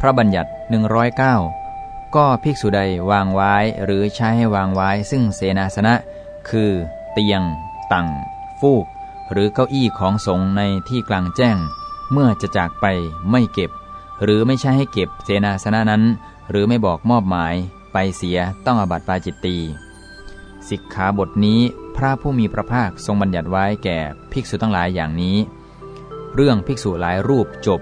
พระบัญญัติ 109 ก็ภิกษุใดวางไว้หรือใช้ให้วางไว้ซึ่งเสนาสนะ คือ เตียง ตังฟูก หรือเก้าอี้ของสงฆ์ในที่กลางแจ้ง เมื่อจะจากไปไม่เก็บ หรือไม่ใช่ให้เก็บเสนาสนะนั้น หรือไม่บอกมอบหมายไปเสียต้องอบัติปาจิตตีสิกขาบทนี้พระผู้มีพระภาคทรงบัญญัติไว้แก่ภิกษุทั้งหลายอย่างนี้ เรื่องภิกษุหลายรูปจบ